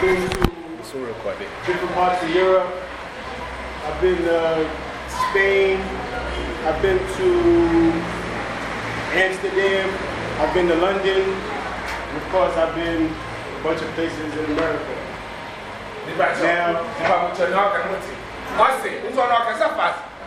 I've been to So recorded. different parts of Europe. I've been to Spain. I've been to Amsterdam. I've been to London. And of course, I've been a bunch of places in America. Now,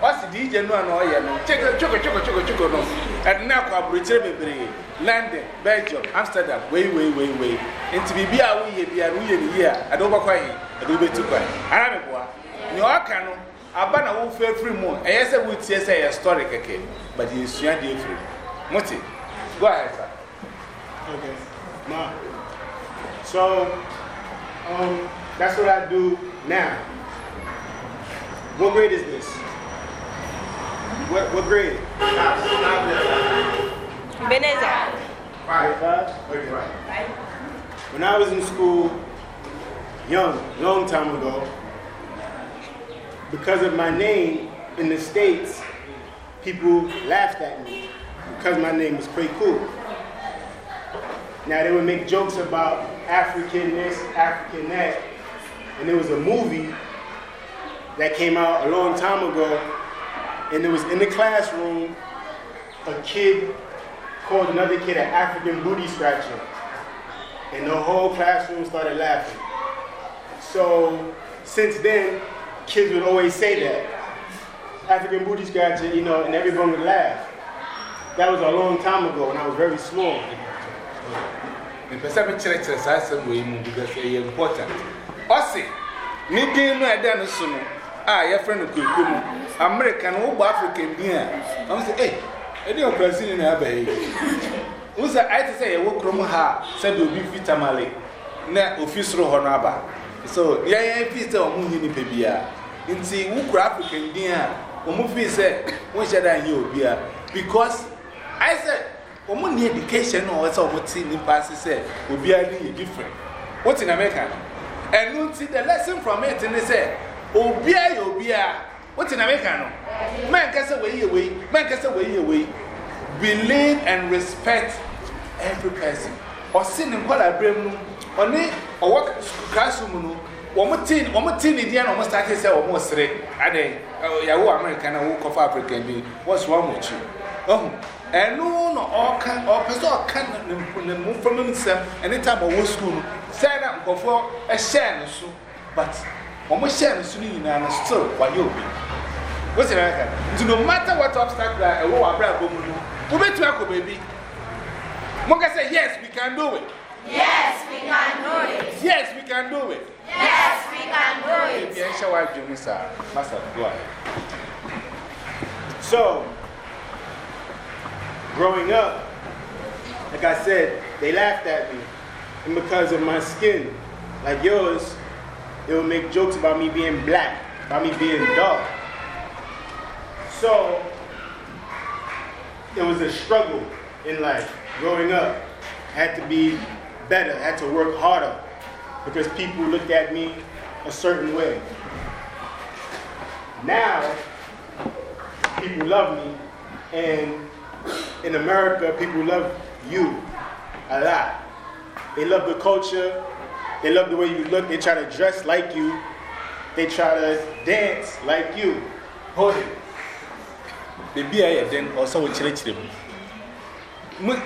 ɔsi di igye no na ɔyɛ no. Kyekɔ kyekɔ kyekɔ kyekɔ kyekɔ no. Ɛdi na akɔ aburukyire bebree london belgium amsterdam wei wei wei wei nti biribi a woyɛ bi a woyɛ ne yie a ɛdi wobɛkɔ ayi ɛdi wobɛtu kɔ ayi ara mi boa nea ɔka no aba na wofa efiri mu. Ɛyɛ sɛ wotie sɛ ɛyɛ story kɛkɛ but yɛ esua deɛ efiri mo ti go ahead sir. okay. Ma so um, that's what i do now. What grade is this? What, what grade? Beneza. Grade five? Okay. Right? When I was in school, young, long time ago, because of my name in the States, people laughed at me because my name was Quay Cool. Now, they would make jokes about African this, African that, and there was a movie that came out a long time ago, and it was in the classroom, a kid called another kid an African booty scratcher. And the whole classroom started laughing. So since then, kids would always say that. African booty scratcher, you know, and everyone would laugh. That was a long time ago when I was very small. Because important. No Adan a yɛfrɛ no kurokuo mu. Amerika no wobɔ african bi a ɔm sɛ ei ɛne ɔbrasini na aba yi? Wo sɛ ayɛ te sɛ yɛwɔ kurom ha a sɛde obi fi tamale na ofi soro hɔ no aba. So yɛyɛ fii sɛ ɔmo nyi nipa biara nti wokura african din a ɔmo fii sɛ wonhyɛ da nyɛ obia because ayɛ sɛ ɔmo ne education na ɔwɔ sɛ ɔmo te nipa ase sɛ be a little different. Wote in America? And ɛno nti the lesson from it ne sɛ obiara yɛ obiara wote na meka no mɛnka sɛ wei yɛ wei mɛnka sɛ wei yɛ wei believe and respect every person. Ɔse ne nkɔla berɛ mu no ɔne ɔwɔ classroom no wɔn ti wɔn ti ne deɛ na wɔn start sɛ wɔn sere. Adɛ oh, yahoo america na wɔn kɔfa africa bi wɔn so wɔn akyi ɔho ɛnu na ɔka ɔpɛ sɛ ɔka ne ne mufra ne nsɛm ɛne time ɔwɔ school no sɛ na nkɔfoɔ ɛhyɛ ne so. But wɔn hyɛ no so no nyinaa no still wɔayɛ obi wosi na ka nti no matter what obstacle a will wɔ abira abɔ mu no wobɛtumi akɔ baabi mo ka yes we can do it. Yes, we can do it. Yes, we can do it. Yes, we can do it. If you answer what you miss, Master, go ahead. So, growing up, like I said, they laughed at me. And because of my skin, like yours, they would make jokes about me being black, about me being dark. So, it was a struggle in life. Growing up, I had to be better, I had to work harder because people looked at me a certain way. Now, people love me, and in America, people love you a lot. They love the culture, they love the way you look, they try to dress like you, they try to dance like you. Hold it. The beer then also will chile chile.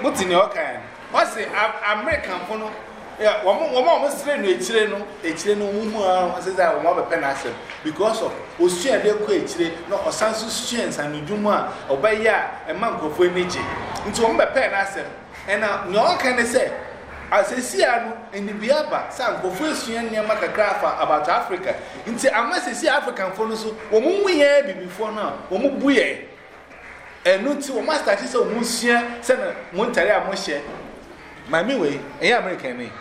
What's in your kind? What's the American phono? Yeah, one more almost train no chile no, a chile no woman says that one of a penasem because of Osia de Quay no, or Sansu Shens and Juma, or by ya, a monk of energy. Into one by penasem. And now, no can say asesia no nnibea aba sɛ nkɔfo esua nneɛma kakra afa about africa. Nti ama African africanfo no so wɔn mu yɛ bibifoɔ no a wɔn mu bu yɛ. Ɛnu ti wɔn asitaki sɛ wɔn sua sɛnɛ wɔn ntare a wɔhyɛ. Maame wei ɛyɛ american ni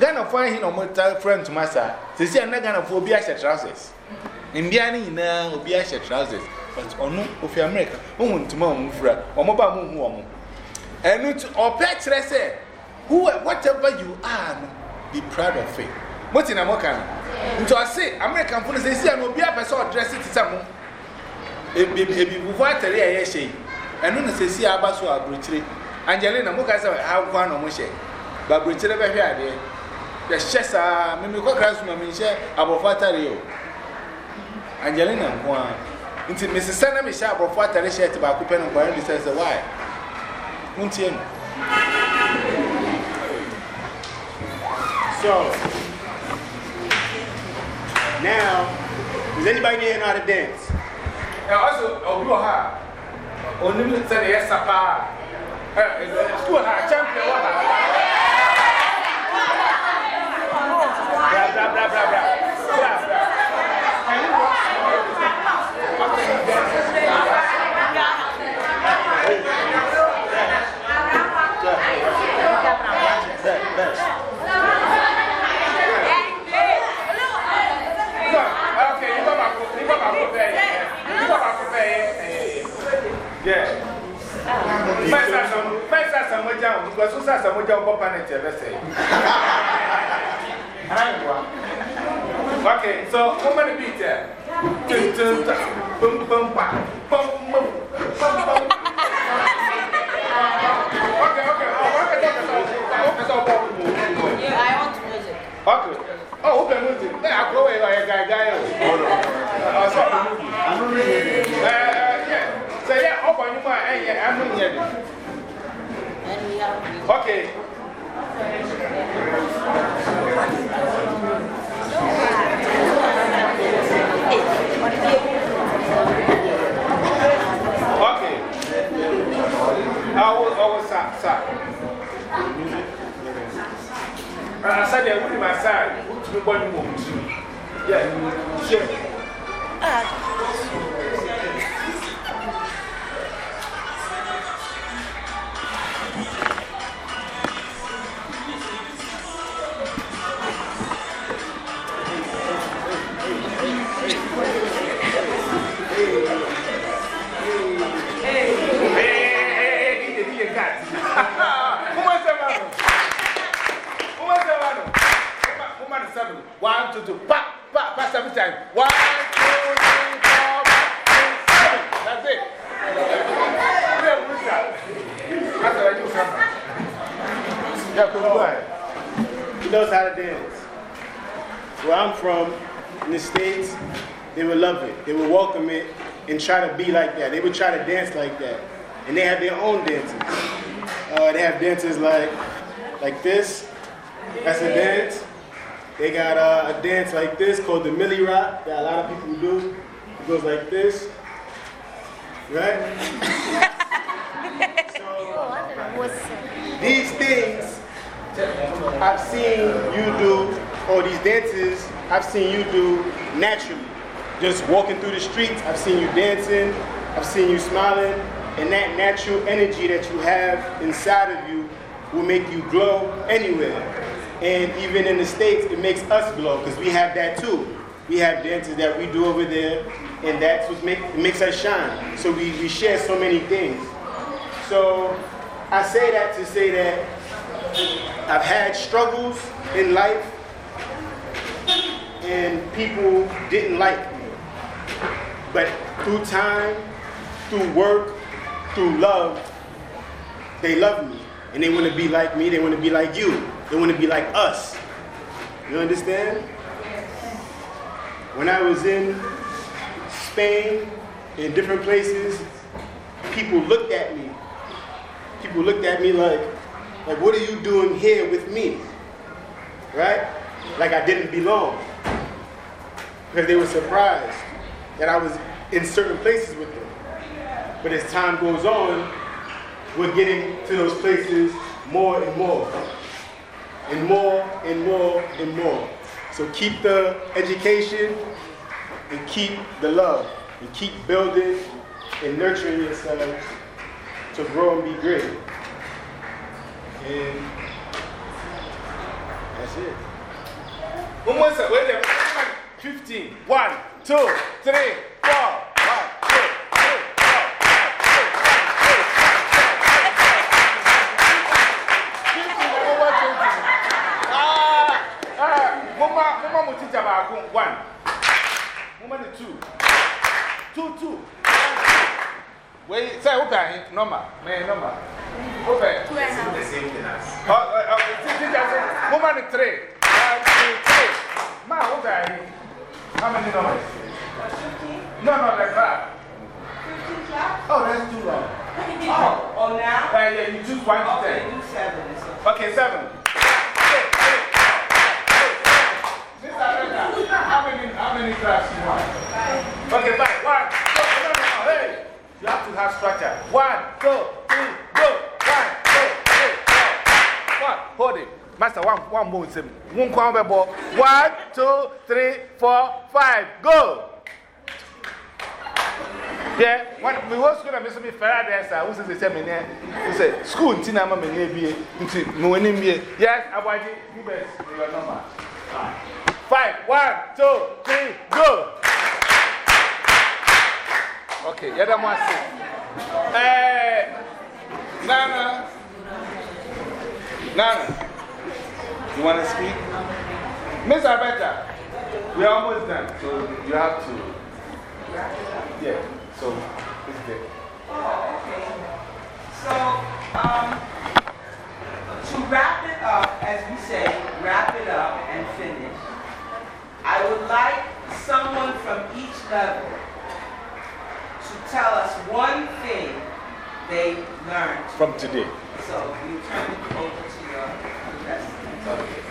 ghanafoɔ ahi na wɔn ta frɛ ntoma saa? Sesia na ghanafoɔ obi ahyɛ trousers. Mmea no nyinaa obi ahyɛ trousers but ɔno ofi america. Ohun ntoma a wɔn fura. Wɔn ba a wɔn hu wɔn. Ɛnu ti ɔpɛ kyerɛ sɛ who, whatever you are, be proud of it. What in America? So I say, American police, they say, I will be a person dressed to someone. say, bubu atari ɛyɛ hyɛ yi ɛnu na sɛsi aba so aburukyire angelina mo ka sɛ akwa na mo hyɛ ba aburukyire bɛhwɛ adeɛ yɛhyɛ saa mímí kɔkra suma mi nhyɛ abɔfra atari o angelina nko ara nti mesi sɛ na mi hyɛ abɔfra atari hyɛ ti baako pɛ no nkɔyɛ mi sɛ sɛ waaye mo ntie no. So, now, does anybody here know how to dance? ɛ ɔso ɔbi wɔ ha a ɔnim sɛ ne yɛ sa paa ɛ school ha champion wɔ ha so sa sa moja ọkọ panẹti ẹbẹsẹ ok so woman beat ẹ tuntun pọmpọm pa. Pọmpọm pọmpọm ok ok. Oh wọn kẹsàn ọkọ kẹsàn ọkọ ọkọ ọ wọ́n bẹ̀rẹ̀ múndì ẹ àkọ́wé ọ̀yẹ̀ gàgà ẹ̀ o ọ̀sọ̀ ẹ̀ ẹ̀ sẹ̀yẹ ọkọ̀ ọ̀nyúmọ̀ ẹ̀yẹ ẹ̀mú yẹn. Okay. Okay. I will, I will, sir, sir. I said, I would my side. Who's the one who wants you? Yeah, sure. Hey, One, two, two. Pa, pa, pa, seven times. One, two, three, four, five, six, seven. That's it. That's what I do. Yeah, on. He knows how to dance. Where I'm from, in the States, they would love it. They would welcome it and try to be like that. They would try to dance like that. And they have their own dances. Uh, they have dances like, like this. That's a dance. They got uh, a dance like this called the Millie Rock that a lot of people do. It goes like this. Right? These things I've seen you do, or these dances I've seen you do naturally. Just walking through the streets, I've seen you dancing, I've seen you smiling, and that natural energy that you have inside of you will make you glow anywhere. And even in the States, it makes us glow because we have that too. We have dances that we do over there, and that's what make, makes us shine. So we, we share so many things. So I say that to say that I've had struggles in life, and people didn't like me. But through time, through work, through love, they love me. And they want to be like me, they want to be like you, they want to be like us. You understand? When I was in Spain, in different places, people looked at me. People looked at me like, like, what are you doing here with me? Right? Like I didn't belong. Because they were surprised that I was in certain places with them. But as time goes on, we're getting to those places more and more. And more and more and more. So keep the education and keep the love. And keep building and nurturing yourselves to grow and be great. And that's it. One more to wait there? 15. One, two, three, four. One, two, Mumma, Mumma Mutija Bakun, one. Mumma the two. Two, two. Wait, say, open number. May number. Open. Two and a half. The same thing as. Mumma the three. One, two, three. Ma, open. How many numbers? No, no, that's clap? Oh, that's too long. oh, oh, now? Uh, yeah, you choose one to ten. Okay seven. Okay, seven. Many, crabs you want? Okay, fine. One, two, no, no, no, hey. You have to have structure. One, two, three, go. One, two, three, four. One, hold it. Master, one, one more. Sim. One, one, two, three, four, five. Go. Yeah, when we were school, I missed me. Who says the same in here? Who said, School, Tina, Mamma, maybe, into Moanim. Yes, I want you. You best, your number. Five. One, two, three, go. Okay, the other one. Eh, Nana. Nana. You want to speak? Miss Alberta, we are almost done, so you have to. Yeah, so it's there. So, um, to wrap it up, as we say, wrap it up and finish, I would like someone from each level to tell us one thing they learned. From today. So, you turn it over to your president.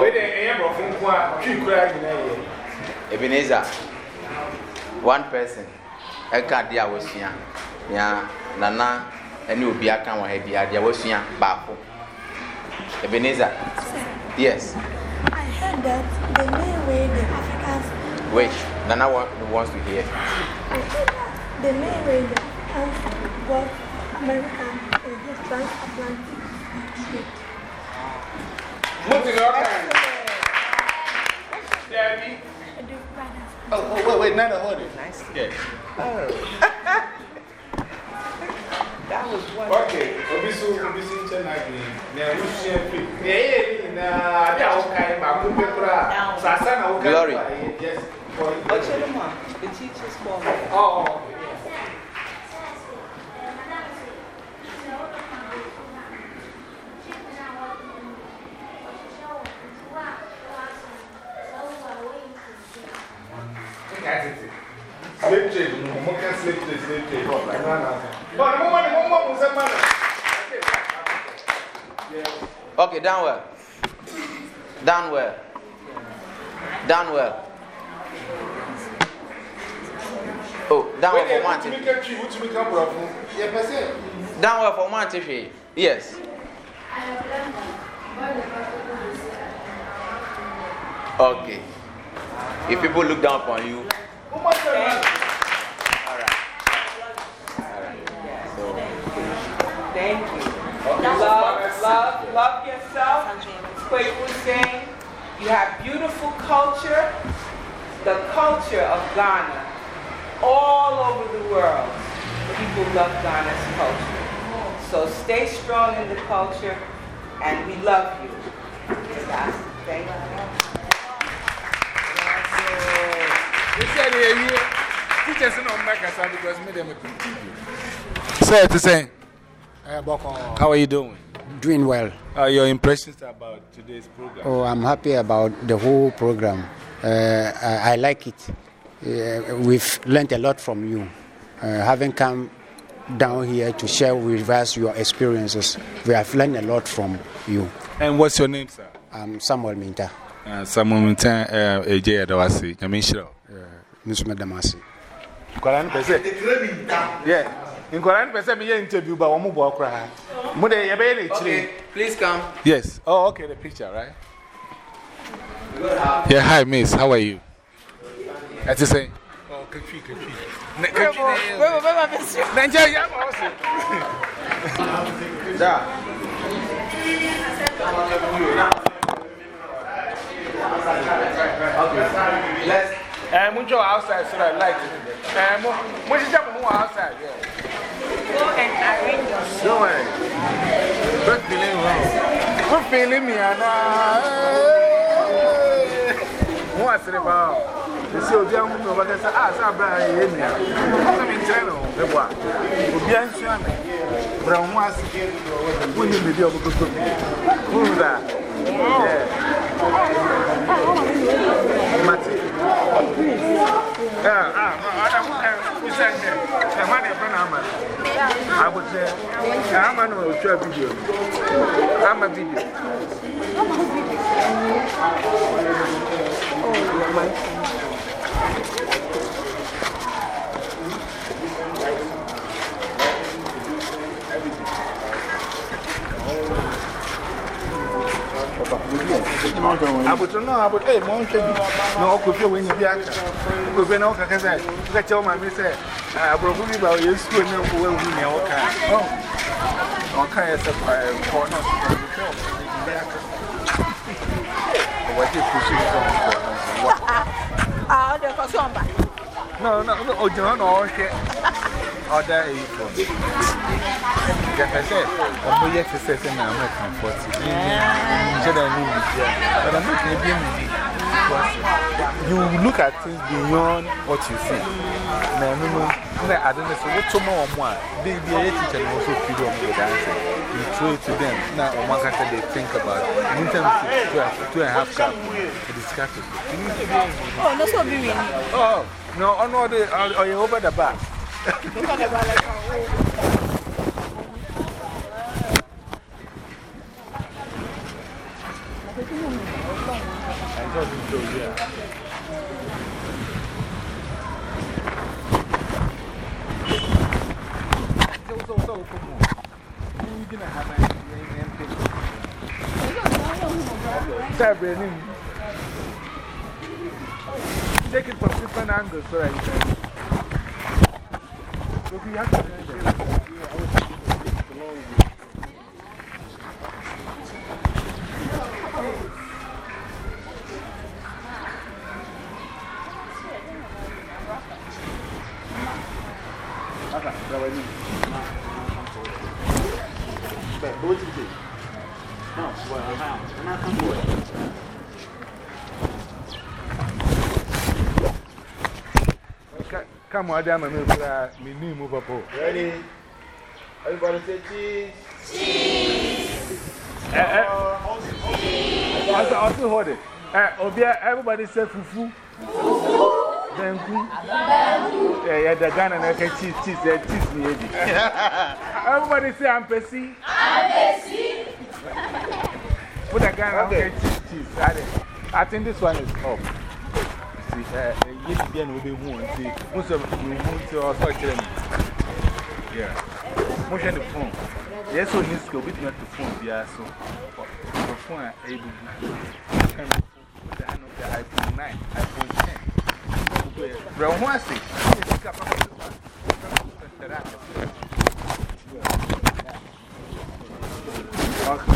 Wait a minute, I'm from Kwa, Tree Crag in a Ebenezer, one person, Eka dia wasua, ya nana, any obi aka wa ha bia dia wasua baako. Ebenezer. Yes. I heard that the main way the Africans, Wait, Nana wa- wants to hear. I heard that the main way the Africans got American is this transatlantic trade. What's in your hand? Debbie? I do brothers. Oh, oh, wait, wait, Nana, hold it. Nice. Yeah. Oh. Okay, Obisu, Obisu, Chenagi, Nerusha, Pip. Nah, they are okay, but I'm going. Glory. Yes. What the teacher's form. Oh. Which make a problem. Yeah, per se. Down well for one thing. Yes. Okay. If people look down upon you, Woman said, man. alright. Alright. So, Thank you. Love, love, love yourself. Quake was saying, you have beautiful culture, the culture of Ghana. All over the world, people love Ghana's culture. So stay strong in the culture, and we love you. Thank you. They said, yeah, How are you doing? Doing well. Uh, your impressions about today's program? Oh, I'm happy about the whole program. Uh, I, I like it. Uh, we've learned a lot from you. Uh, having come down here to share with us your experiences, we have learned a lot from you. And what's your name, sir? I'm Samuel Minta, Uh, Samuel Minta, uh, AJ Adawasi, Yamin Shiro. Nusuma Damasi. Nkwaraa pɛ sɛ yeah nkwadaa no pɛ sɛ meyɛ interview ba wɔn mu bɔ koraa. Mu de yɛbɛyɛ no akyire. Please come. Yes. Oh okay the picture right? Yeah hi miss. How are you? I ɛte sɛ kafi kafi kafi bɛbɔ bɛbɔ bɛsi na nkyɛn yɛ ama ɔsi da. Okay. Let's. Uh, Muncho outside so that light. Uh, Muncho outside, yeah. Go and arrange yourself. Don't worry. Don't feeling wrong. Good feeling me, Anna. What's it about? You see, Obiang, but I said, Ah, sir, Brian, you're here. I'm in China. Obiang, Shana. Brown was here. Who you may be able to cook? Who's that? Yeah. Mati. Yeah, ah, I don't know. You said, I'm not a friend of mine. I would say, I'm an old video. I'm a video. Oh, my Abutu no, abutu, eh, mo nche bi. Na okofie we ni bi aka. Okofie na okaka sai. Ka che o ma mi sai. Abrobu bi ba o Yesu o na ko we hu ni o ka. Oh. O ka ya se pa ko na. Bi aka. no wa ti kusi so ko. Ah, o de ko so mba. No, no, o jona no o hwe order a from. The person, or more yet, a certain American forty. But I'm not maybe you look at things beyond what you see. Now, I don't know what tomorrow more. They be a teacher and also freedom with dancing. You throw it to them. Now, on one character, they think about it. In terms of two and a half cup, it is capital. Oh, that's what we mean. Oh, no, on all the, or you're over the back. Take it from different angles so you can. Look, you have to. aka mu ọdẹ ama mi kura mi ní ìmú ready everybody say cheese. cheese. ẹ ẹ ọsẹ ọsẹ họdẹ ẹ obi everybody say fufu. fufu. Benku. Benku. Yeah, yeah, the gun and okay, cheese, cheese, yeah, cheese, maybe. Everybody say I'm Percy. I'm Percy. Put the Ghana okay. okay, cheese, cheese. I think this one is up nti ɛɛ yɛ bibi na obe hu nti mo sɛ mo hu nti ɔsɔ kyerɛ mi yɛ mo hwɛ ne fon yɛ sɛ onye sika obi tuma to fon biara so. Ɔ fon a ɛyɛ bubu ɛn ɔda ano da iphone nine iphone ten ɔbɔ yɛ brɛ ho ase ɛyɛ sika papa papa papa tɛrɛ a ɔkè.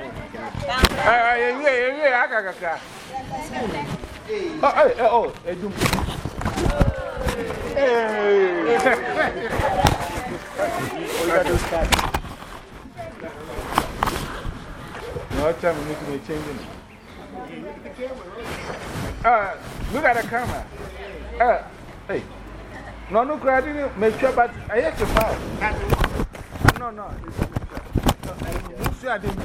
Hey, hey, hey, hey, hey, hey, hey, hey, hey, hey, hey, hey, hey, Oh, hey, oh, hey, do. Hey. No time we need to be changing. Uh, look at the camera. Uh, hey. No, no, I didn't make sure, but I have to file. No, no. I'm sure I didn't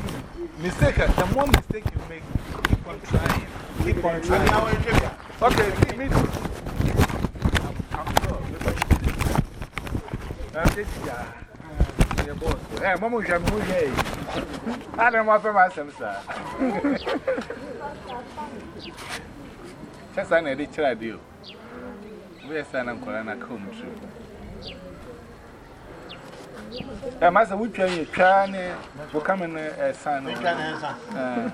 mistake. The more mistake you make, Keep on trying. Keep on trying. Now we're in Okay, see me. Eh, mama, you have moved here. I don't want to myself, sir. Just an editor, I do. Where's an uncle and I come to? Eh, master, we try you, try, we're coming, eh, son. We try, eh, son.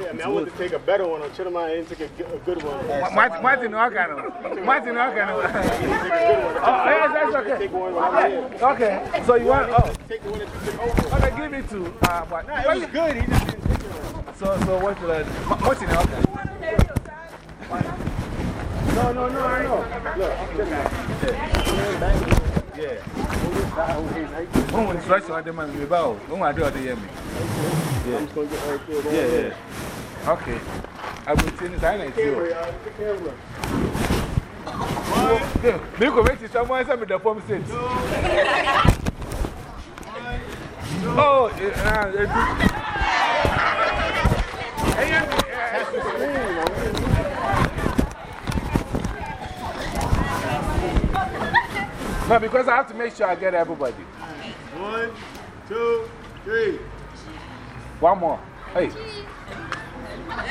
Yeah, I mean, I want to take a better one on Chitama and take a, a good one. Martin Organo. Martin Organo. Oh, yes, that's okay. Take one when I'm here. Okay, so you want, oh, Take the one that you took over. okay, give it to, uh, but, Nah, it was good. He just didn't take it. so, so what, uh, Martin Organo. No, no, no, I know. Look, Yeah. When we stretch on the man, we bow. When I do the yummy. Yeah. I'm just going to get right there. Yeah, yeah. Okay. I will see this. I Camera, you. The camera. Me go wait someone else with the form six. Oh, uh, uh, uh, uh No, because I have to make sure I get everybody. One, two, three. One more. Hey.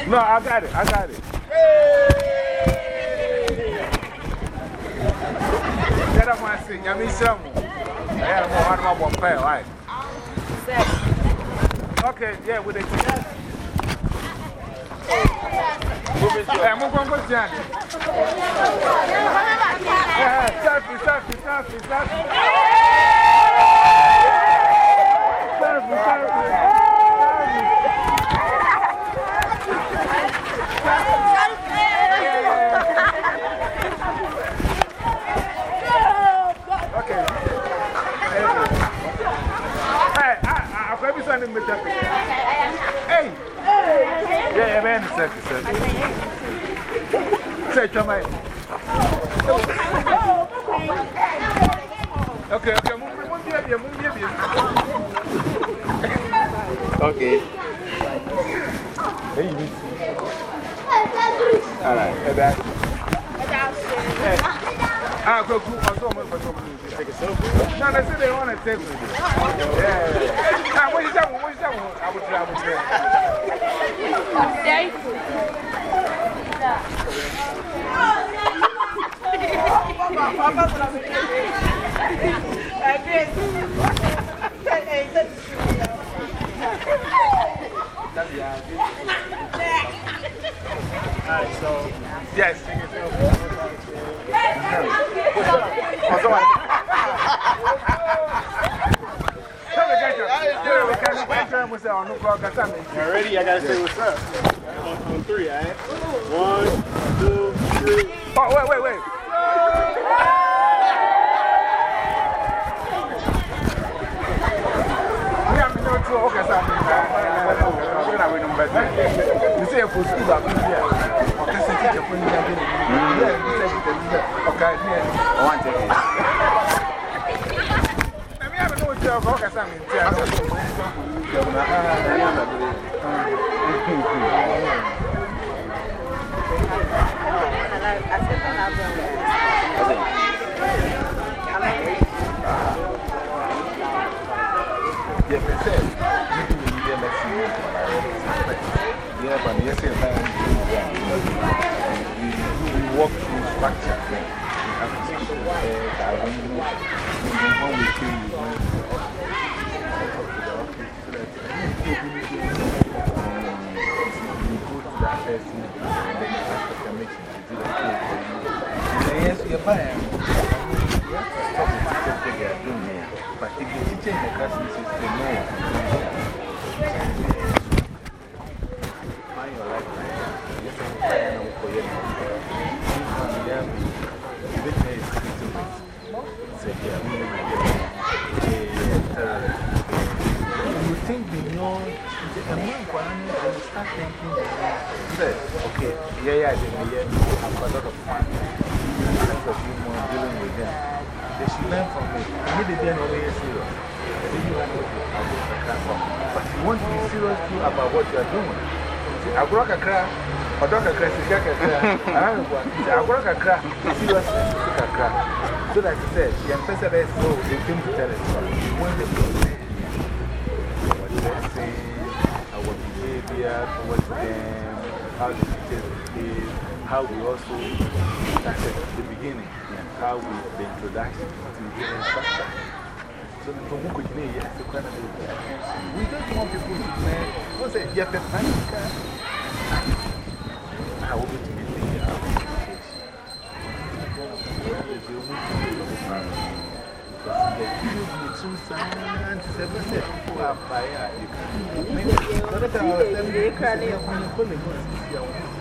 No, I got it. I got it. Get up and sing. I'm in some. I have one more one pair, right? Okay, yeah, with the kids. Hey, move on, go down. Selfie, selfie, selfie, selfie. Selfie, selfie. I, I, I be sending. Hey! Yeah, yeah, man, selfie, selfie. Say, come on. Okay, okay, move, move, move, move, move, move. Okay. Hey, you need All right, hey, that. Ah, go, go, go, go, go, go. Take a selfie? No, they say they want to take you. Yeah. Ah, what is that one? What is that one? I would I say. Alright, so. Yes. Oh, someone. Tell the guy to- tell the guy to wait till I'm say, no problem, 'cause I'm in. Y'all ready? I gotta say what's up. On, on three, alright? One, two, three. Oh, wait, wait, wait. Yeah, I'm not sure. Okay, so I'm going to win You say for school, I'm here. Okay, so teacher, when you're getting Yeah, you say teacher. Okay, yeah. I want to take it. I mean, I don't know what you're okay, so I'm in Yeah, lesson. Yeah, we walk through structure. We we when your okay, yeah, yeah, yeah. Learn from me. Me, they didn't know you're serious. They didn't know what you're But you want to be serious too about what you're doing. See, I broke a crack. I broke a crack. I don't know. I broke a crack. Serious, a crack. So, like I said, the ambassador is so they came to tell us when they go what they're saying, our behavior towards them, how the teachers behave, how we also started at the beginning, and how we, the introduction to the instructor. So, from who could you yes, the kind of we don't want people to learn. Don't say, you have a panic. I will be to be thinking about Thank you. And secondly, you should apply the knowledge from the classroom. Right. Yeah, yeah, actually. Yeah. I have to say, we have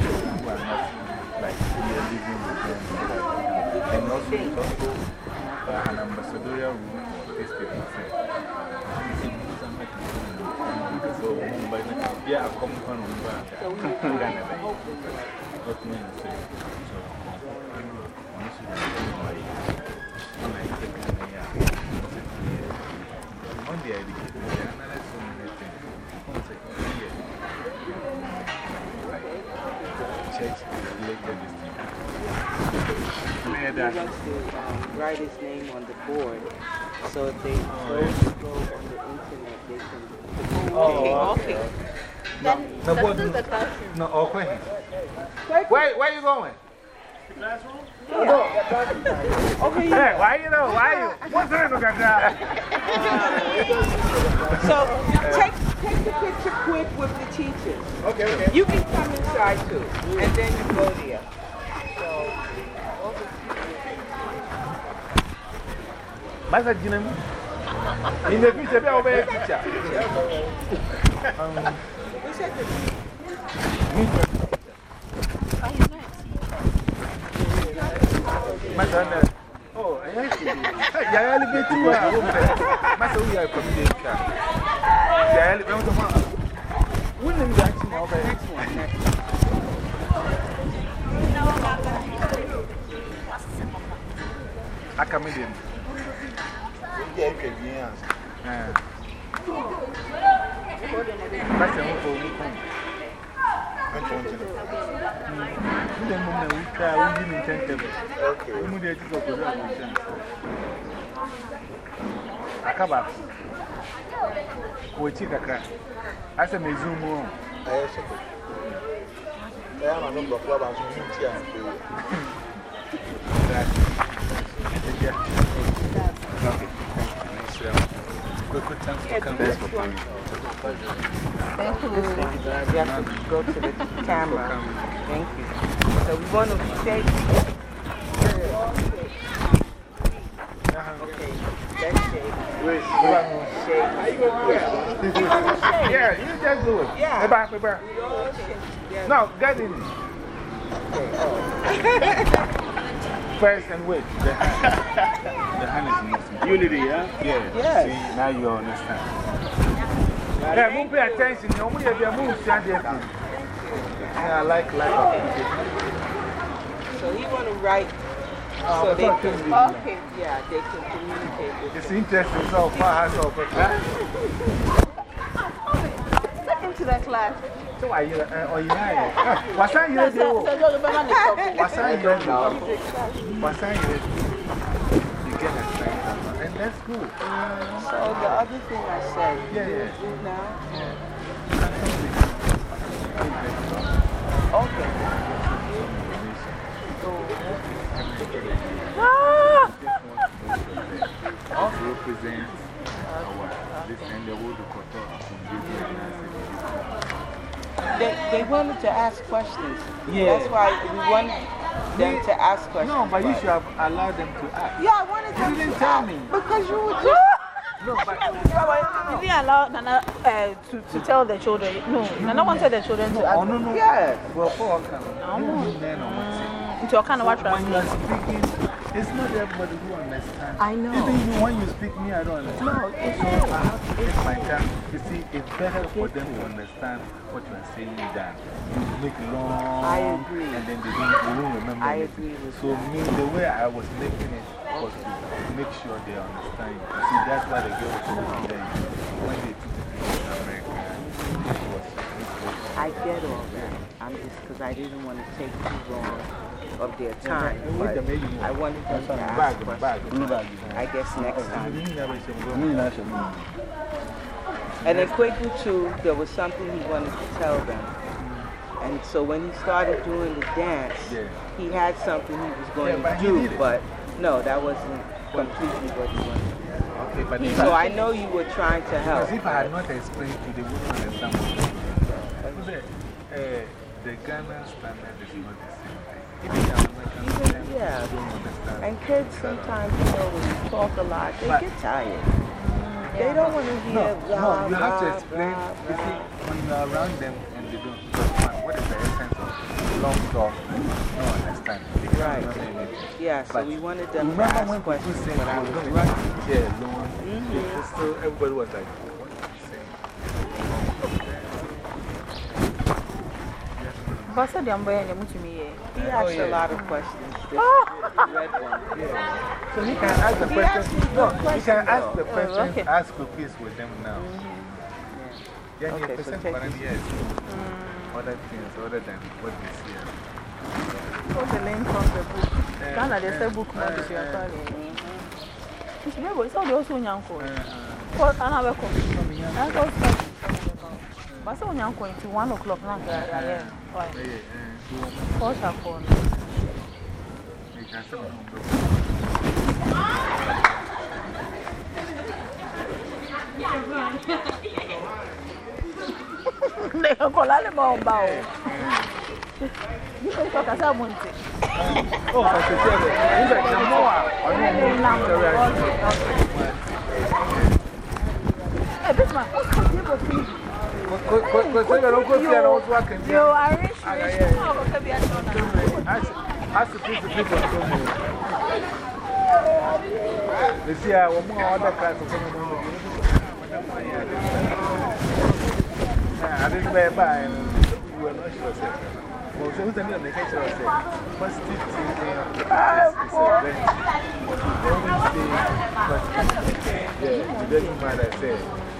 am not like really living with them. And also, it's also an ambassadorial role for these people. So, yeah, I come from Ghana. What means it? So, honestly, I'm like, I'm like, one day I became another so many things. Church related this thing. He wants to um, write his name on the board. So if they go, go on the internet, they can. Oh, okay. No, Then no, that's what- still the classroom. No, okay. Where, where you going? Over here. Hey, why you know? Why you? What's that? Look at that. So take, take the picture quick with the teachers. Okay, okay. You can come inside too, and then you go there. Masa Jinem. In the future, be over teacher. Um, Masa, oh, I have to. Yeah, I'll be too. Masa, we are coming in. Yeah, I'll be too. Wouldn't have actually all that. Next one. Next one. Academia. Yeah, okay, yeah. yeah. That's the one for me. Which one is it? You. Okay. Ayé sọ̀tọ̀. Ẹ̀yà máa ló gbọ̀ fún ọba àti ní tí a ń pè é. Thanks for coming. Thank you. You have to go to the camera. Thank you. So we want to shake. Okay, let's shake. Shake. Yeah, you just do it. Yeah. Hey, back, hey, back. Yeah. No, get in. First and wait. The hand, the hand is most important. Unity, yeah? Yeah. Yes. See, now you understand. Yeah, move pay attention. No, we have to move. Yeah, I like, like. So he want to write Oh, so they can, me. okay, yeah, they can communicate with It's interesting so far. How so? Step into the class. So, are you, uh, or you are? What's that you So, do? What's that you do? What's that you do? You get a sign. Uh, and that's good. Uh, so the other thing I said, Yeah, you yeah. do now? Okay. Also represent our, this and the word They, they wanted to ask questions. Yeah. That's why we wanted them to ask questions. No, but you should have allowed them to ask. Yeah, I wanted them You didn't tell me. Because you were just. No, but You didn't allow Nana uh, to, to tell the children. No, Nana wanted the children to ask. Oh, no, no. Yeah. Well, for all kind of. You don't know what Into a kind of what When you are speaking, it's not everybody who understands. I know. Even you, when you speak me, I don't understand. No, it's so I have to take my time. You see, it's better for them to understand what you are saying than you make long. I agree. And then they don't, they don't remember I anything. agree with So, me, the way I was making it was to make sure they understand. You see, that's why the girls were there. When they took it to America, it was. I get all that. I'm just because I didn't want to take too long of their time. But I wanted them to ask Bag, questions. bag, blue bag. I guess next time. You never should go. And in Kwaku too, there was something he wanted to tell them. And so when he started doing the dance, he had something he was going to do, but no, that wasn't completely what he wanted to do. Okay, but So I know you were trying to help. Because if I had not explained to you, they wouldn't understand what you said. Uh, the Ghana standard is not the same. Like, even the American Even- standard, yeah. understand. And kids sometimes, you know, when you talk a lot, they get tired. They don't want to hear no, blah, you have to explain. blah, You see, when you are around them and they don't, one, what is the essence of long talk? No understand. They Right. Yeah, so But we wanted them to Remember ask when people questions. said, I I was going to the alone? Still, everybody was like, But I said, I'm going to meet you. He asked yeah. a lot of questions. yeah. So he can ask the questions. No, question can ask the questions. oh, okay. ask cookies with them now. Mm -hmm. Yeah, okay, so check this. Mm. Other things other than what we see. What's the link from the book. Uh, Ghana, they say book, not the It's all the also young. What another commission? Basa unyanko nti 1 o'clock na gari aye. Why? Kosa kono. Ndio kolale bomba o. Niko kwa kasa munti. Oh, kwa kesi. Ndio namoa. Ndio namoa. Consider Uncle Pierre also a can. You are rich, rich. As a piece of people. They see ah, our more other class of people. Ah, I didn't buy um, by. You were not sure. Well, so who's the name of the catcher? Positive thinking. Positive thinking. Yeah, it doesn't matter.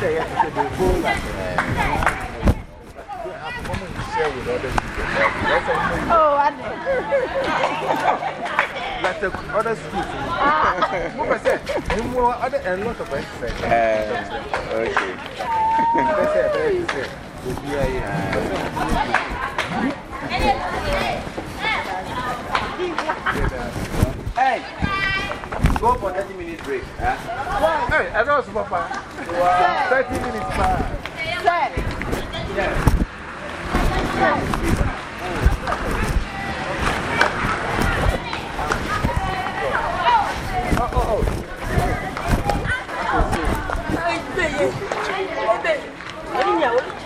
say yes to the phone. Share with other people. Oh, I know. Like the other schools. What I said, you more other and lot of exercise. Okay. That's it, that's it. Good year, yeah. Hey! Go for 30 minutes break. Huh? Hey, I know, Papa. 30 minutes, pa. Oh, oh, oh. I wouldn't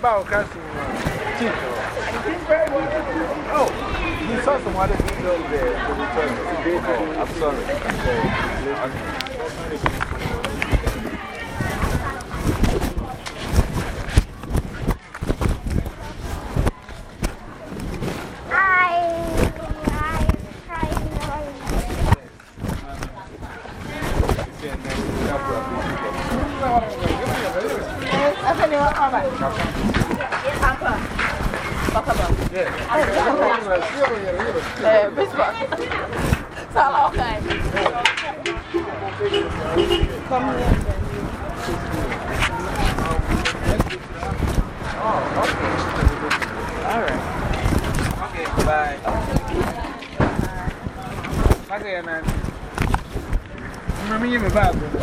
about casting. Oh, you saw some other still there, so. I'm sorry. Okay, bye. Okay, man. Remember you, my bag. Hey,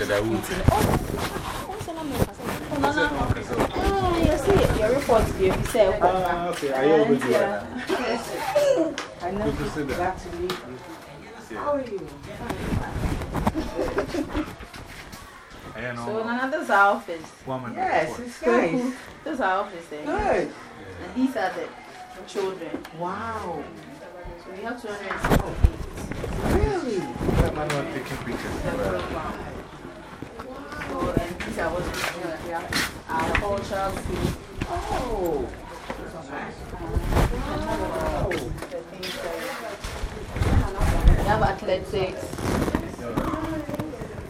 Said I would. Oh, no, no, no. Oh, you see, your report here, you Ah, okay. Are you over And, there? yeah. I know you see that. got to leave you. How are you? So, Nana, this is our office. Woman. Yes, it's nice. This is our office. eh? Good. And these are the children. Wow. So we have 268. Really? That man was taking pictures. So, and these are what we have our cultural food. Oh. We have athletics,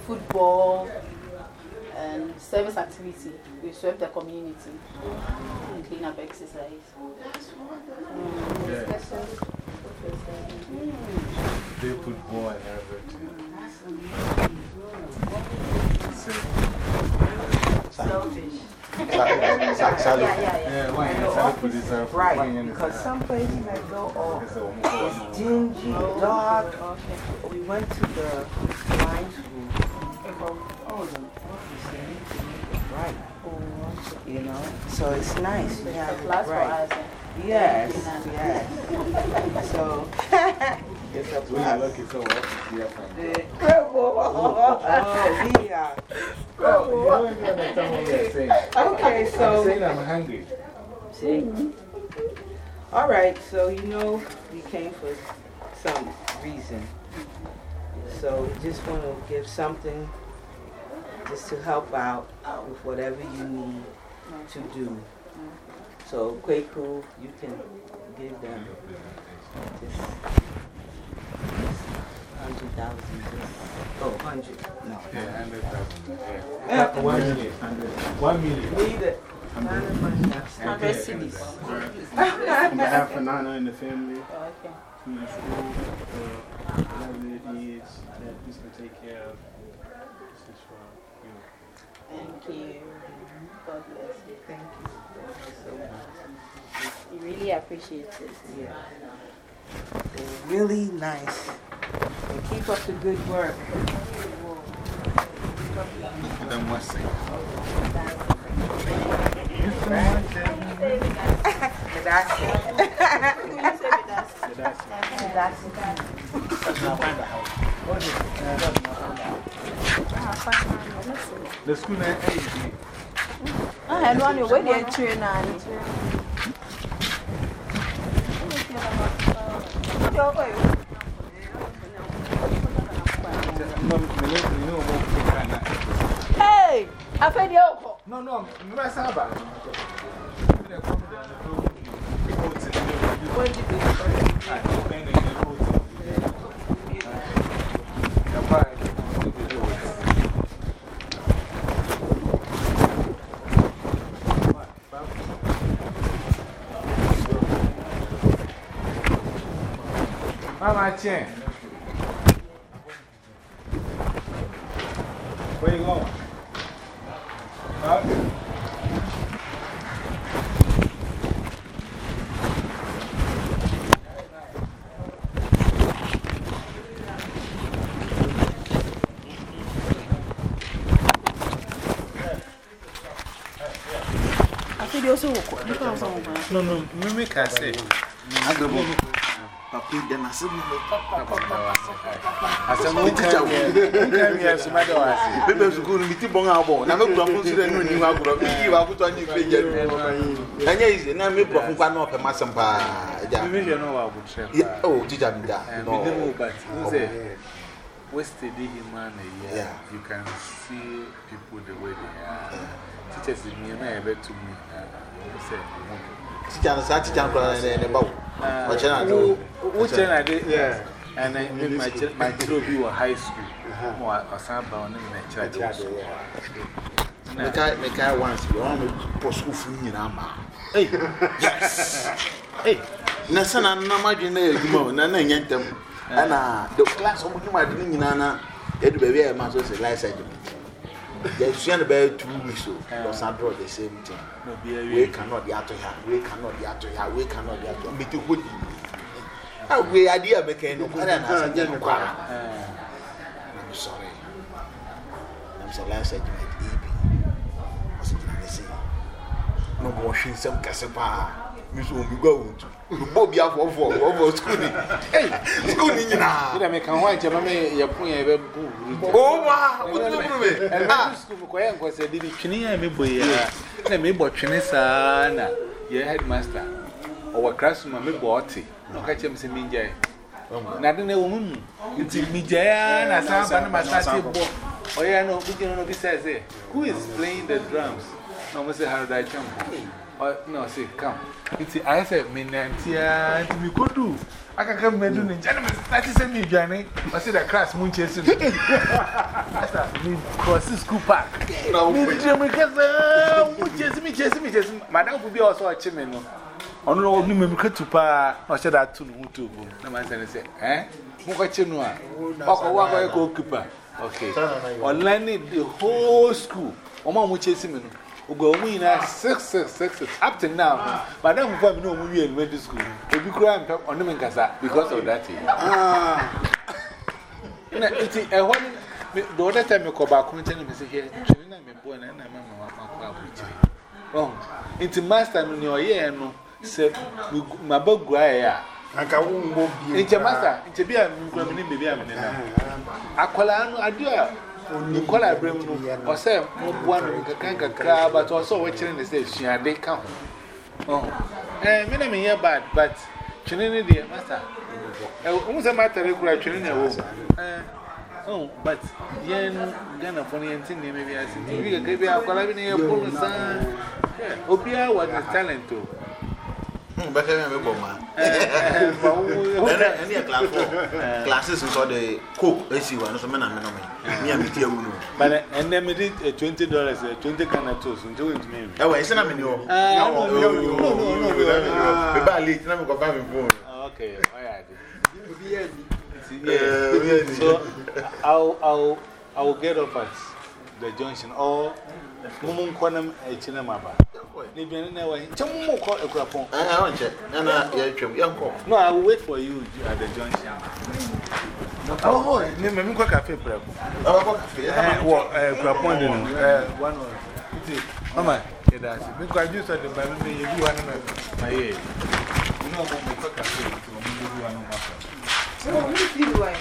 football, and service activity. We serve the community and clean up exercise. Yeah. They put ball and everything. Mm. Selfish. Salute. Yeah, yeah, yeah. Yeah, why you try to put this up? Why Right, because some places might go, oh, It's dingy, dark. We went to the wine school. Oh, the office, they need to make it right. You know, so it's nice. You have Class it for right. Us. Yes, Clean yes. So, It's a When you plus. look at so what? Yeah, from oh, we are. Oh, you don't even understand what we are saying. Okay, I'm so, saying I'm hungry. See? All right, so you know we came for some reason. So we just want to give something just to help out with whatever you need to do. So, Kwaku, you can give them this hundred thousand. Oh, hundred. No. Yeah, 100,000. Yeah. One million. One million. Need it. Hundred cities. On behalf of Nana and the family, Okay. to the school, uh, whatever it is that we can take care of. This is for you. Thank you. God bless you. Thank you. Thank you so much. We really appreciate it. Yeah. They're really nice. And keep up the good work. Then what's it? The school name is Ah, and one way they train and Hey, I fed you up. No, no, no, that's not bad. What did you do? Huh? I fed you also. You can't say No, no, Mimi can say. Agabo. if then I said, I said, I'm teacher. Yes, my daughter. Maybe I'm going to meet you. Bongabo. Now, I'm going to know you. I'm going to you. I'm going to you. And yes, and I'm going to go up and mass and buy. Oh, teacher, I'm done. No, but wasted human a year. You can see people the way they are. Teachers, me and I bet to me. Teacher, I'm going to teach you. Uche na dị and then me, my, my children were high school or something on in the church. The guy once, you only post school for me. Hey, yes. Hey, Nassan, I'm not imagining you more than I get them. And the class of you, my dream, and I had to be a master's life. yɛsua no bɛyɛ two weeks o I draw the same thing. Wei cannot de ato ha wei cannot de ato ha wei cannot de ato ha mete hɔ di a wei adeɛ a mɛka no ɛna naasa gye no kɔ a na mesɔre nam sɛ lasa gyina ebi ɔsɛ gyina ne se na ɔmɔhwe nsɛm kɛse paa nso omi gba wo ntu gbogbo bi afɔfɔ ɔfɔ sukuu ni. Sukuu ni nyinaa. yíyá mi kàn wá ìjọba mi yẹ fún yẹn bẹ jẹ. o wa o tún bú mi. elementary ah. school mi kọ ẹ nkọsẹ di ni twene mi bọ yẹ ẹ mi bọ twene saa na yẹ headmaster. Ọwọ classroom a mi bọ ọtí náà ọkà mi sẹ mi jẹ. Nade na ewu mu nti mi jẹ ya ah, na san ba na ma sa ti bọ. Ọyẹ na obi jẹ na obi sẹ ẹ who is playing the drums? Na ọmọ sẹ harold achamu no, say, come. It's I said, me, Nantia, and we could do. I can come and do the gentlemen. That is me, Johnny. I said, a class moon chasing. Me cross the school park. No, Me, Jimmy, because chasing me, chasing me, chasing me. Madame would be also a chimney. On no new member to pa, or said that to Mutu. No man said, eh? Mukachinua. Oko Waka Cooper. Okay. Online the whole school. Oma mu chasing me. We go win at six, six, six, six, up to now. But then we know we are in medical school. If you cry on the Minkasa because of that. The other time I come back, I'm telling you, here, Trina, my boy, and I'm a mama. Oh, a master in your year, no, said my book, Guaya. Nka wo mbo bi. Nche master, nche bi a mkwa mini bi bi a mena. Akwala anu adu a Nicola Brim, or say, one can crab, but also watching the station, they come. Oh, me na me hear bad, but Chinini dear, master. Almost a matter of Chinini. Eh, oh, but yen Ghana for the entity, maybe I see. Maybe I'll in here, pull the sun. Obia was a talent too bɛhwɛ me mebɔ ma ɛne yɛ classfo classes nso de coke asi hɔ no mena menome me a metia mu no ɛnɛ mede 20 dollars 20 cana tos nti wontumi ɛwɔ ɛsɛ na mene hɔ late na mekɔfa me phone Okay, all right. Yeah, yeah. So I'll, get up at the junction. Or Mumun Kwanam Echinamaba. Ne bi No, I will wait for you at the junction. Oh, ho, ne me mi ko cafe pre. Ah, ko cafe. Eh, wo eh ekura pon de no. Eh, one or. Ti. Mama, ye da si. Mi ko ju so de ba mi ye bi wa na na. Cafe ti mo mi wa na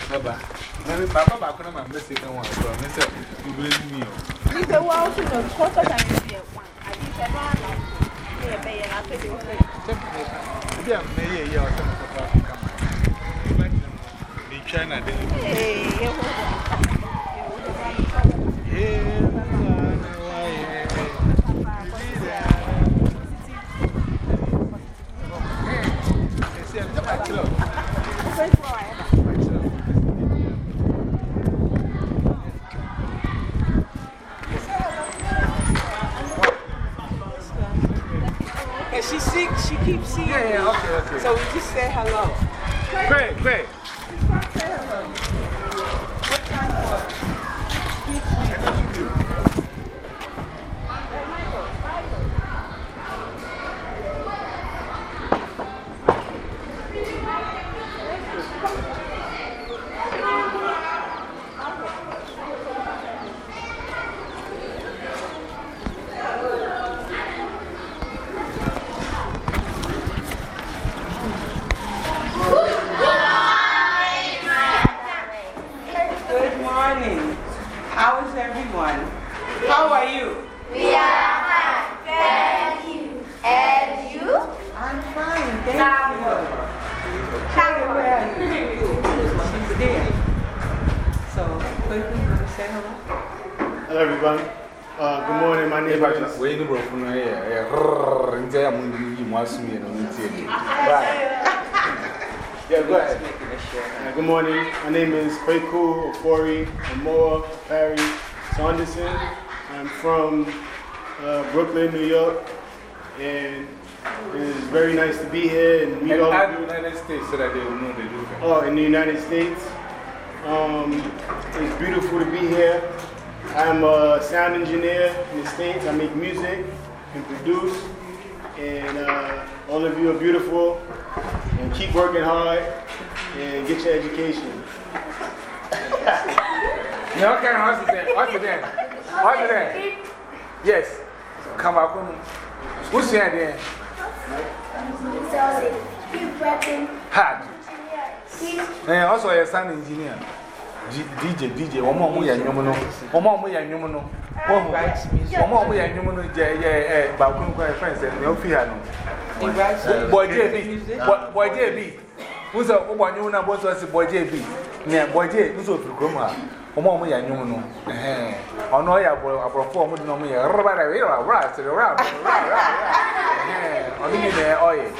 Baba. Na mi papa ba ko na ma mi se kan wa. Mi se, you blame me. Mi se wa o se yeah, she see, she keeps seeing Yeah, yeah, okay, okay. So we just say hello. Great, great. Good morning. How is everyone? How are you? We are fine, thank you. And you? I'm fine, thank you. Hey, where are you? She's there. So, quickly, you want say hello? Hello, everybody. Uh, good morning. My name is. Wait, no problem. Yeah, yeah. And say, I'm going to want me and Right. Yeah, go ahead. Uh, good morning. My name is Kweku Ofori Amoa Perry Saunderson. I'm from uh, Brooklyn, New York. And it is very nice to be here and meet And all of you. United States so that they will know they do that. Oh, in the United States. Um, it's beautiful to be here. I'm a sound engineer in the States. I make music and produce. And uh, all of you are beautiful. And keep working hard And get your education. yeah, okay, what's it then? What's it then? What's it then? Yes. Come back home. Who's here then? Hard. Eh, also, your son engineer. DJ, DJ, one more, we are human. One more, we are human. One more, we are human. Yeah, yeah, yeah. But I'm going to friends and you'll feel. Boy, JB. Boy, JB. Who's a woman you know what was boy JB? Yeah, boy J, who's a program. Ọmọ ọmọ ya nyom no. Eh. Ya abrofo ya raba da ra se ra. Eh. Ni oye.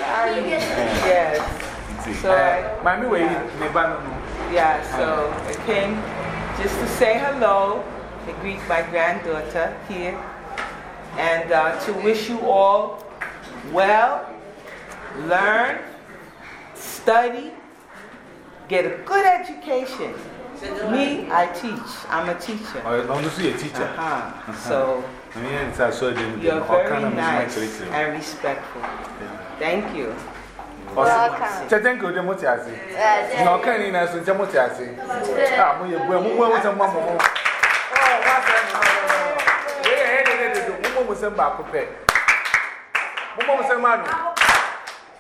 Yes. So, I- Mami we ne ba no. Yeah, so I came just to say hello, to greet my granddaughter here, and uh, to wish you all well, learn, study, get a good education. Me, I teach. I'm a teacher. Oh, I'm just a teacher. Uh-huh. So I mean, it's a so you're very nice and respectful. Thank you. Welcome. Thank you, Demoti Asi. Yes. No, can you answer Demoti Asi? Ah, we are going to Mamma. Oh, what's that? We are headed to the woman with some back. Woman with some man.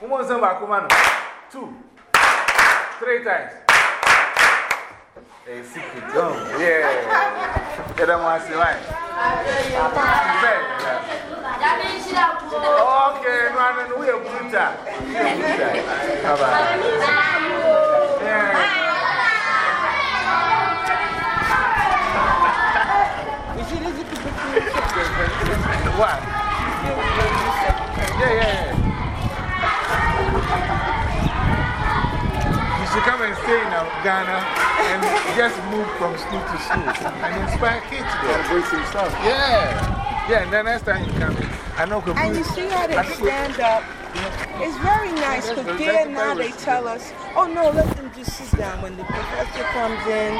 Woman with some back. Two, three times. A secret. Oh, yeah. Get them one, see why. Okay, no running, we are brutal. We are brutal. Bye bye. Yeah. What? Yeah, yeah, yeah. You should come and stay in Ghana and just move from school to school and inspire kids there. Bring some stuff. Yeah. Yeah, and then next time you come in. I know And you see how they stand up? It's very nice because That's- there that's now they tell us, oh no, let them just sit down. When the professor comes in,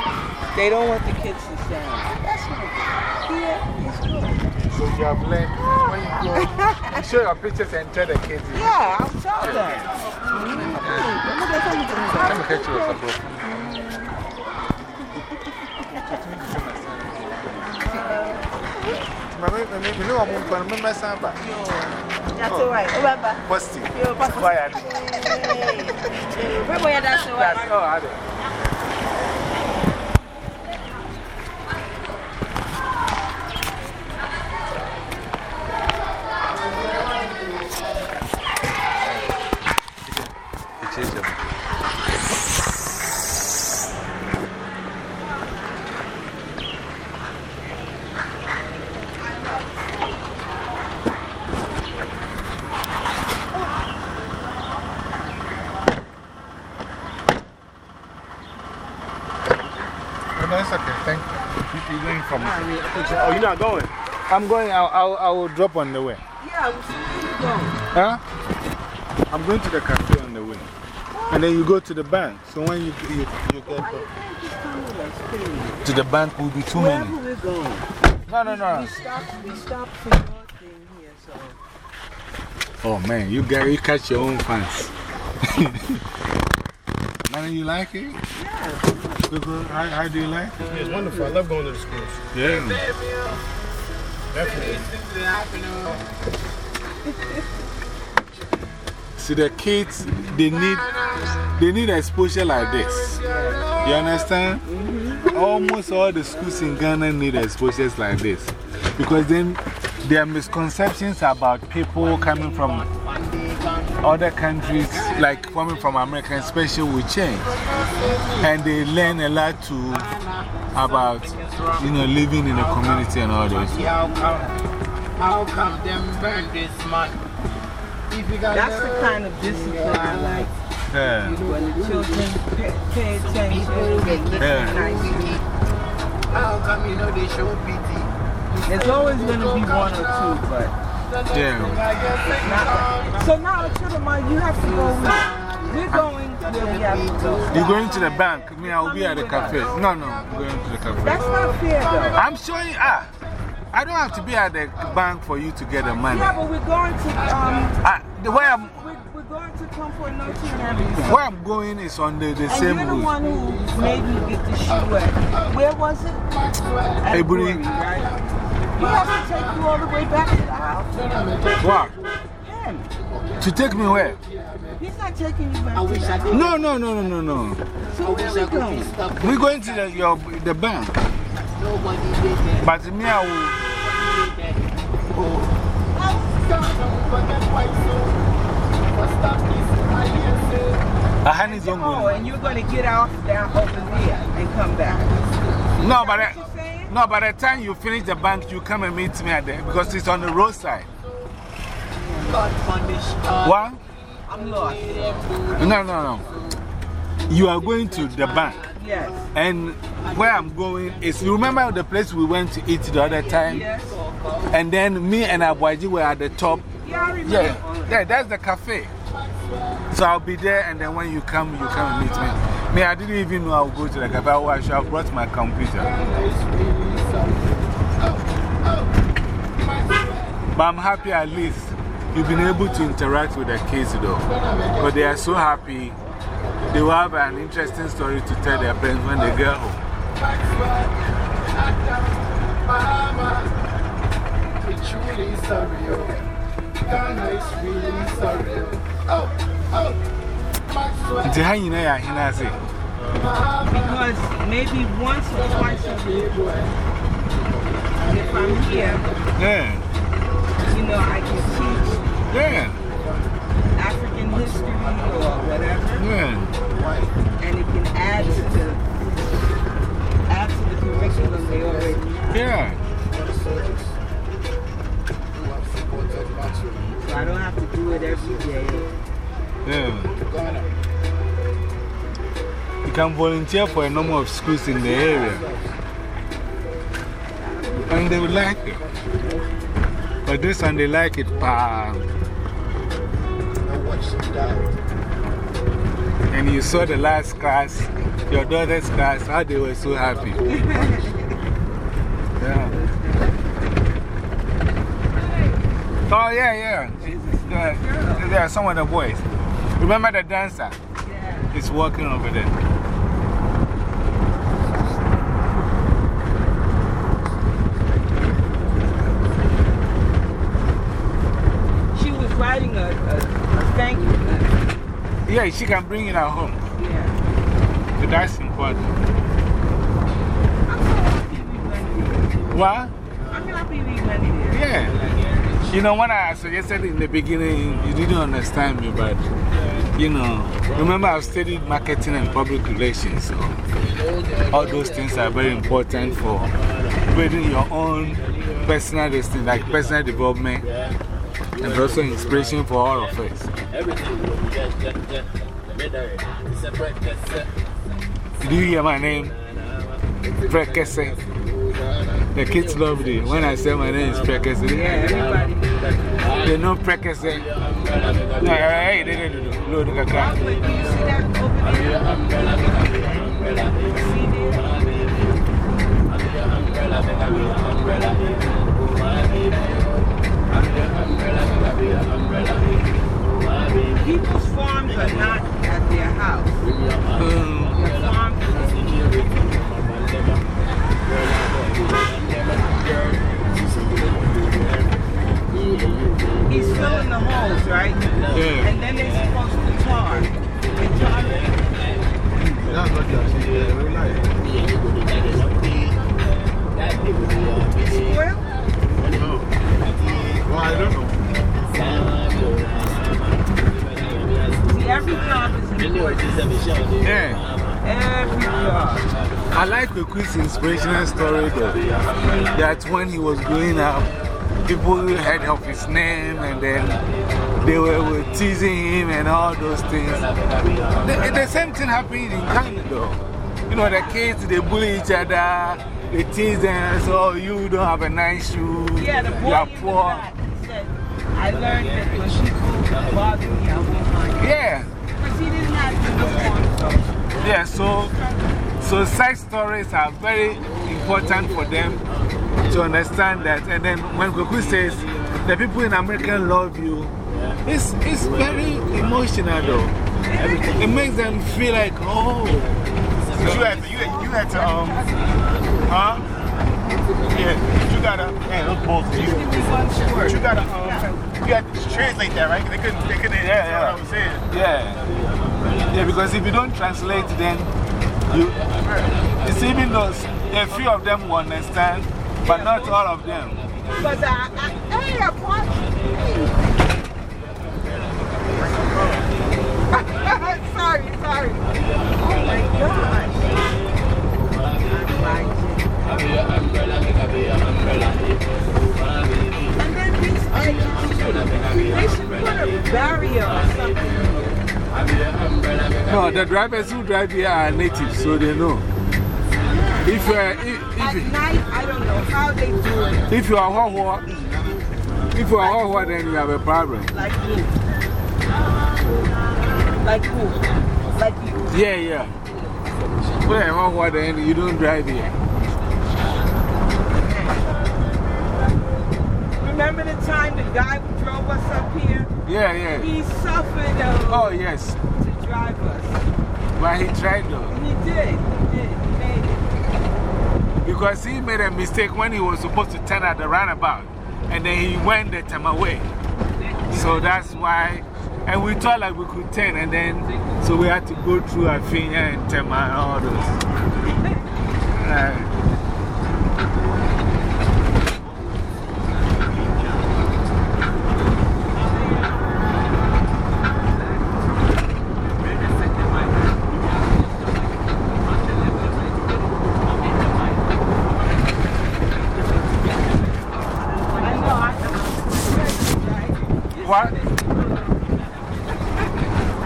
they don't want the kids to sit down. That's not good. Here, it's good. So you have learned when you go, show your pictures and tell the kids. Yeah, I'll tell them. Let me catch you with some broken. Mami, mami, mi ni wa mu nkwa mi mẹ san ba. That's all right. Oh, Baba. Posti. Yo, Posti. Why are they? Where boy, that's all right. That's all are they? Oh, no, it's okay. Thank you. You're going from. Oh, you're not going? I'm going, I'll, I'll, I will drop on the way. Yeah, we'll see where you go. Huh? I'm going to the cafe on the way. And then you go to the bank. So when you, you, you get to the bank, will be too Wherever many. we're going. No, no, no. We stopped, we stopped for your thing here, so. Oh man, you, get, you catch your own fans. Man, you like it? Yeah. How, how do you like it? It's wonderful. I love going to the schools. Yeah. Definitely. See, the kids, they need, they need exposure like this. You understand? Mm-hmm. Almost all the schools in Ghana need exposures like this. Because then there are misconceptions about people coming from other countries, like coming from America, especially will change. And they learn a lot too about, you know, living in a community and all those. How come, how come them burn this month? If you got That's the kind of discipline I like. Yeah. When the children pay, pay attention, they Yeah. nicely. How come you know they show pity? There's always going to be one or two, but. Yeah. So now, Chidama, you have to go. We're going where we have to go. You're going to the bank. Me, I'll be at the cafe. No, no, I'm going to the cafe. That's not fair, though. I'm showing, ah, I don't have to be at the bank for you to get the money. Yeah, but we're going to. Um, Ah, the way I'm, we're, we're going to come for Notre Dame. where I'm going is on the, the And same you're the route. one who made me get the shoe. Where was it? Aburi. Right? He has to take you all the way back to the house. What? Him. To take me where? He's not taking you back to the house. No, no, no, no, no, no. So where we going? We're going to the, your, the bank. But me, I will. A hand is on Oh, and you're going to get off down over there and come back. No, but, I? No, by the time you finish the bank, you come and meet me at there because it's on the roadside. Uh, what? I'm lost. No, no, no. You are going to the bank. Yes. And where I'm going is, you remember the place we went to eat the other time? Yes. And then me and Abuaji were at the top. Yeah, I remember. Yeah, yeah, that's the cafe. So I'll be there, and then when you come, you come and meet me. Me, I didn't even know I would go to the cafe. I should have brought my computer. But I'm happy at least you've been able to interact with the kids, though. Because they are so happy. They will have an interesting story to tell their parents when they get home. It's surreal. Ghana is really surreal. Oh, oh, Maxwell. Nti ha nyina ya ahina ase. Because maybe once or twice a week, if I'm here, Yeah. you know, I can teach. Yeah. history or whatever. Yeah. And it can add to the, add to the curriculum they already Yeah. So I don't have to do it every day. Yeah. You can volunteer for a number of schools in the area. And they would like it. But this one, they like it. Pa. And you saw the last class, your daughter's class, how they were so happy. yeah. Oh, yeah, yeah. Uh, there, there are some of the boys. Remember the dancer? Yeah. He's walking over there. She was writing a, a, a thank you letter. Yeah, she can bring it at home. Yeah. But that's important. I'm so happy we went there. What? I'm happy we went there. Yeah. You know, when I suggested in the beginning, you didn't understand me, but you know, remember I've studied marketing and public relations, so all those things are very important for building your own personal destiny, like personal development, and also inspiration for all of us. Did you hear my name? Prekese. The kids love it. When I say my name is Prekese, they know Prekese. Hey, they didn't it. Look at that. People's farms are not at their house Their farms He's filling the holes, right? Yeah. And then they're supposed to tar. They tar it. That's what you're saying. Real life. Spoil? No. Well, I don't know. See, every job is important. yeah. Every job. I like the quiz inspirational story though. That when he was growing up, people heard of his name and then they were, were teasing him and all those things. The, the same thing happened in Ghana though. You know, the kids, they bully each other, they tease them, so oh, you don't have a nice shoe, Yeah, the you're in the poor. said, I learned that when people bother me, I won't mind. Yeah. Because he didn't have uniform, so. Yeah, so, so such stories are very important for them to understand that. And then when Goku says, the people in America love you, it's, it's very emotional though. It makes them feel like, oh, You had to, you had, you had to, um, huh? Yeah, you gotta, those balls are you. You gotta, um, you had to translate that, right? They couldn't, they couldn't Yeah, yeah. what I was saying. yeah. Yeah, because if you don't translate, then you, it's even those, a few of them will understand, but not all of them. Because I, I, hey, I want sorry, sorry. Oh my gosh. And then these eggs, uh, they should put a barrier or something. No, the drivers who drive here are natives, so they know. If, uh, if, At night, I don't know how they do it. if you are Hawa, if you are Hawa, then you have a problem. Like who? Like who? Like you. Yeah, yeah. When you're Hawa, then you don't drive here. Remember the time the guy who drove us up here? Yeah, yeah. He suffered uh, Oh, yes. to drive us. But he tried though. He did. He did. Because he made a mistake when he was supposed to turn at the roundabout. And then he went the time away. So that's why. And we thought like we could turn, and then, so we had to go through Afienya and Tema and all those. Right.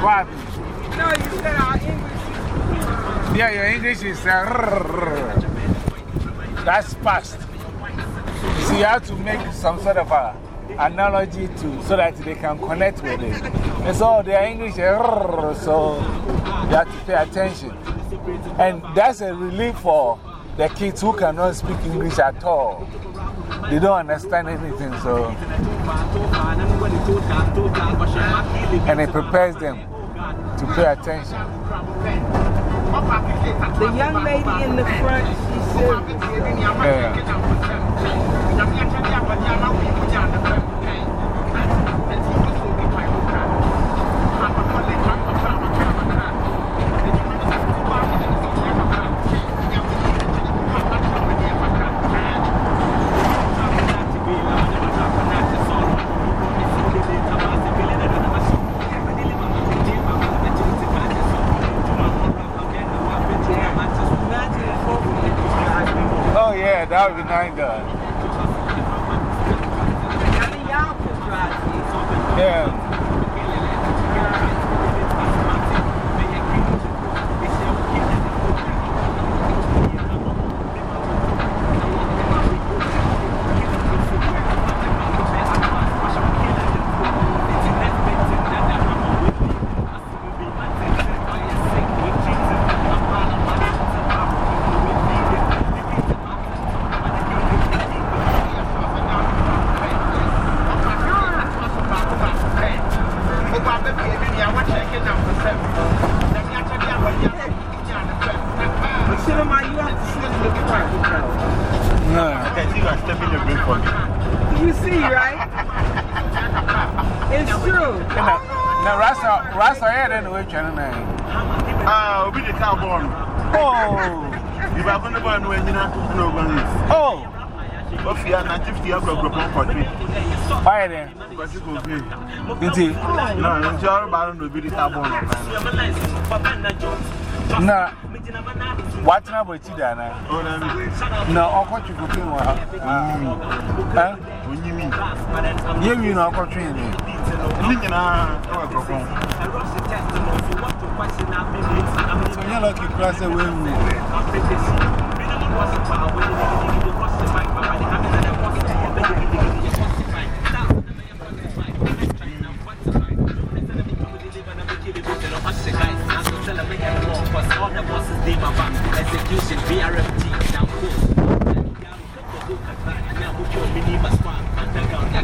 What? No, you said our English. Yeah, your English is. That's fast. So you have to make some sort of a analogy to so that they can connect with it. And so their English, uh, so you have to pay attention. And that's a relief for the kids who cannot speak English at all. They don't understand anything, so. And it prepares them to pay attention. The young lady in the front, she said, Yeah. Would be nice. uh, Yeah. Nti, no, nti ọrụ bara na obi dị tabụ ụlọ na watina bụ echi da na na ọkọchị gote nwa ha onyimi ihe mi na ọkọchị ịnye ndị nyina ọkọkọ onye lọkị kura sị wee nwere oh, So